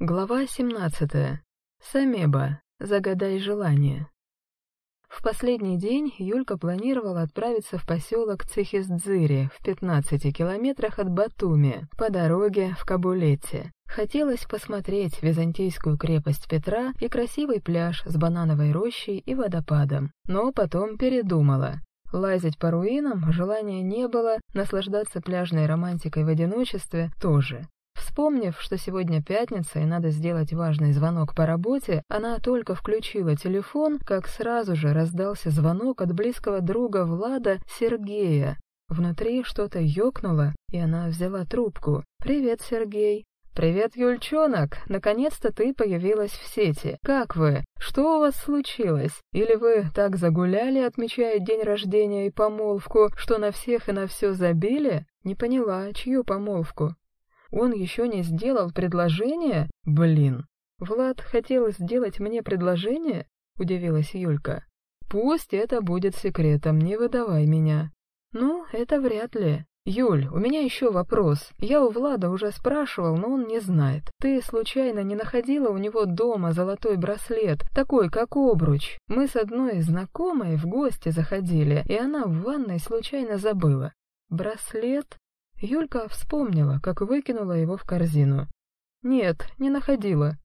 Глава 17. Самеба. Загадай желание. В последний день Юлька планировала отправиться в поселок Цихисдзыри в 15 километрах от Батуми по дороге в Кабулете. Хотелось посмотреть византийскую крепость Петра и красивый пляж с банановой рощей и водопадом. Но потом передумала. Лазить по руинам желания не было, наслаждаться пляжной романтикой в одиночестве тоже. Вспомнив, что сегодня пятница и надо сделать важный звонок по работе, она только включила телефон, как сразу же раздался звонок от близкого друга Влада Сергея. Внутри что-то ёкнуло, и она взяла трубку. «Привет, Сергей». «Привет, Юльчонок! Наконец-то ты появилась в сети. Как вы? Что у вас случилось? Или вы так загуляли, отмечая день рождения и помолвку, что на всех и на все забили? Не поняла, чью помолвку?» Он еще не сделал предложение? Блин. Влад хотел сделать мне предложение? Удивилась Юлька. Пусть это будет секретом, не выдавай меня. Ну, это вряд ли. Юль, у меня еще вопрос. Я у Влада уже спрашивал, но он не знает. Ты случайно не находила у него дома золотой браслет, такой, как обруч? Мы с одной знакомой в гости заходили, и она в ванной случайно забыла. Браслет? Юлька вспомнила, как выкинула его в корзину. «Нет, не находила».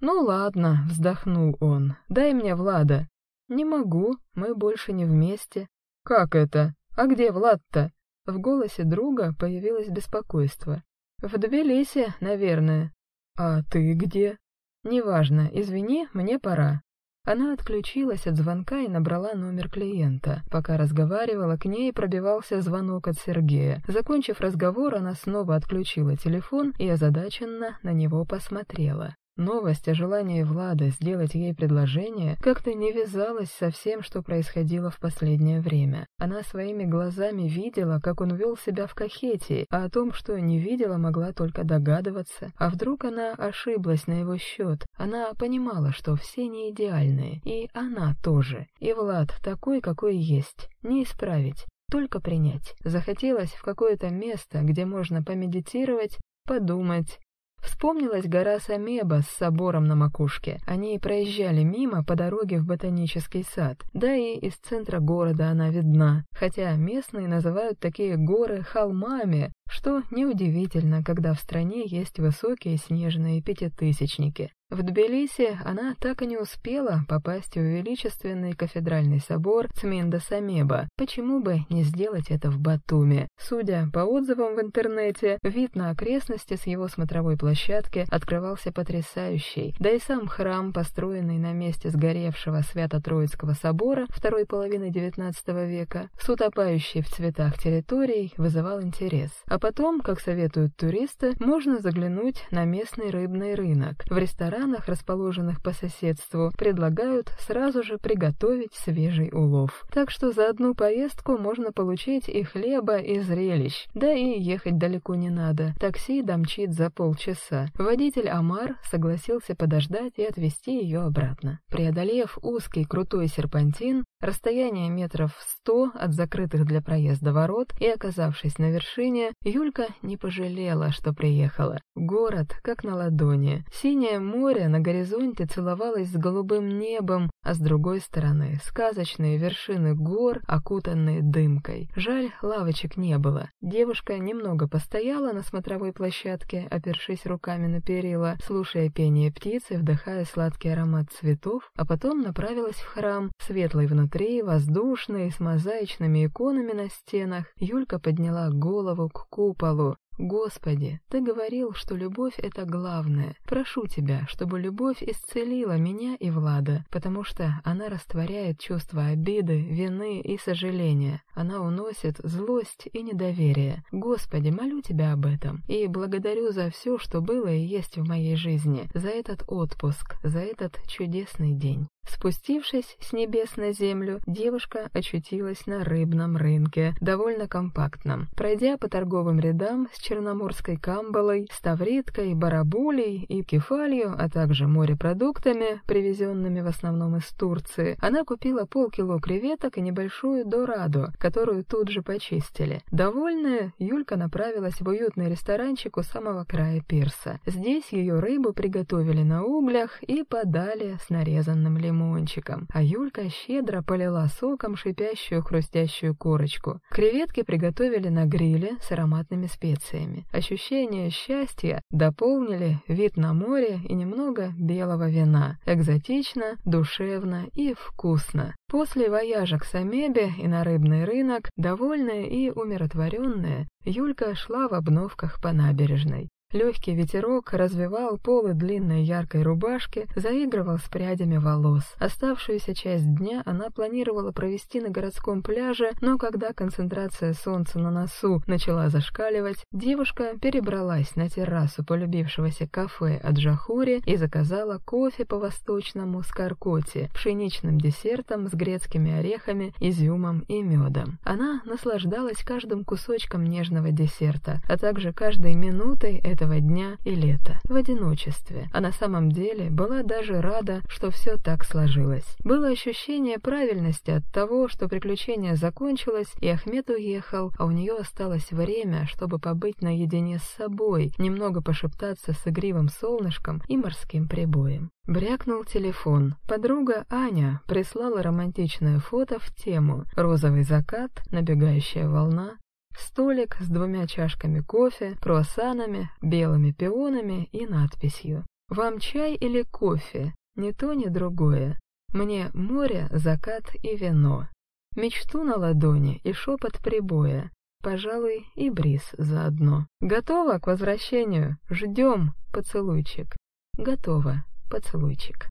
«Ну ладно», — вздохнул он, — «дай мне Влада». «Не могу, мы больше не вместе». «Как это? А где Влад-то?» В голосе друга появилось беспокойство. «В Тбилиси, наверное». «А ты где?» «Неважно, извини, мне пора». Она отключилась от звонка и набрала номер клиента. Пока разговаривала, к ней пробивался звонок от Сергея. Закончив разговор, она снова отключила телефон и озадаченно на него посмотрела. Новость о желании Влада сделать ей предложение как-то не вязалась со всем, что происходило в последнее время. Она своими глазами видела, как он вел себя в Кахете, а о том, что не видела, могла только догадываться. А вдруг она ошиблась на его счет? Она понимала, что все не идеальные, и она тоже. И Влад такой, какой есть, не исправить, только принять. Захотелось в какое-то место, где можно помедитировать, подумать, Вспомнилась гора Самеба с собором на макушке. Они проезжали мимо по дороге в ботанический сад. Да и из центра города она видна. Хотя местные называют такие горы холмами, что неудивительно, когда в стране есть высокие снежные пятитысячники. В Тбилиси она так и не успела попасть в величественный кафедральный собор Цминда-Самеба. Почему бы не сделать это в Батуми? Судя по отзывам в интернете, вид на окрестности с его смотровой площадки открывался потрясающий. Да и сам храм, построенный на месте сгоревшего Свято-Троицкого собора второй половины XIX века, с утопающей в цветах территорией, вызывал интерес. А потом, как советуют туристы, можно заглянуть на местный рыбный рынок. В ресторан ресторанах, расположенных по соседству, предлагают сразу же приготовить свежий улов. Так что за одну поездку можно получить и хлеба, и зрелищ. Да и ехать далеко не надо. Такси домчит за полчаса. Водитель Амар согласился подождать и отвезти ее обратно. Преодолев узкий крутой серпантин, расстояние метров сто от закрытых для проезда ворот и оказавшись на вершине, Юлька не пожалела, что приехала. Город как на ладони. Синее море на горизонте целовалось с голубым небом, а с другой стороны сказочные вершины гор, окутанные дымкой. Жаль, лавочек не было. Девушка немного постояла на смотровой площадке, опершись руками на перила, слушая пение птицы, вдыхая сладкий аромат цветов, а потом направилась в храм, светлый внутри, воздушный, с мозаичными иконами на стенах. Юлька подняла голову к куполу. Господи, Ты говорил, что любовь — это главное. Прошу Тебя, чтобы любовь исцелила меня и Влада, потому что она растворяет чувства обиды, вины и сожаления. Она уносит злость и недоверие. Господи, молю Тебя об этом и благодарю за все, что было и есть в моей жизни, за этот отпуск, за этот чудесный день. Спустившись с небес на землю, девушка очутилась на рыбном рынке, довольно компактном. Пройдя по торговым рядам с черноморской камбалой, ставриткой, барабулей и кефалью, а также морепродуктами, привезенными в основном из Турции, она купила полкило креветок и небольшую дораду, которую тут же почистили. Довольная, Юлька направилась в уютный ресторанчик у самого края пирса. Здесь ее рыбу приготовили на углях и подали с нарезанным лимончиком, а Юлька щедро полила соком шипящую хрустящую корочку. Креветки приготовили на гриле с ароматными специями. Ощущение счастья дополнили вид на море и немного белого вина. Экзотично, душевно и вкусно. После вояжа к Самебе и на рыбный рынок, довольная и умиротворенная, Юлька шла в обновках по набережной. Легкий ветерок развивал полы длинной яркой рубашки, заигрывал с прядями волос. Оставшуюся часть дня она планировала провести на городском пляже, но когда концентрация солнца на носу начала зашкаливать, девушка перебралась на террасу полюбившегося кафе Аджахури и заказала кофе по-восточному с каркоти, пшеничным десертом с грецкими орехами, изюмом и медом. Она наслаждалась каждым кусочком нежного десерта, а также каждой минутой этого дня и лета, в одиночестве, а на самом деле была даже рада, что все так сложилось. Было ощущение правильности от того, что приключение закончилось, и Ахмед уехал, а у нее осталось время, чтобы побыть наедине с собой, немного пошептаться с игривым солнышком и морским прибоем. Брякнул телефон. Подруга Аня прислала романтичное фото в тему «Розовый закат, набегающая волна, Столик с двумя чашками кофе, круассанами, белыми пионами и надписью «Вам чай или кофе? Ни то, ни другое. Мне море, закат и вино. Мечту на ладони и шепот прибоя. Пожалуй, и бриз заодно. Готово к возвращению? Ждем, поцелуйчик. Готово, поцелуйчик.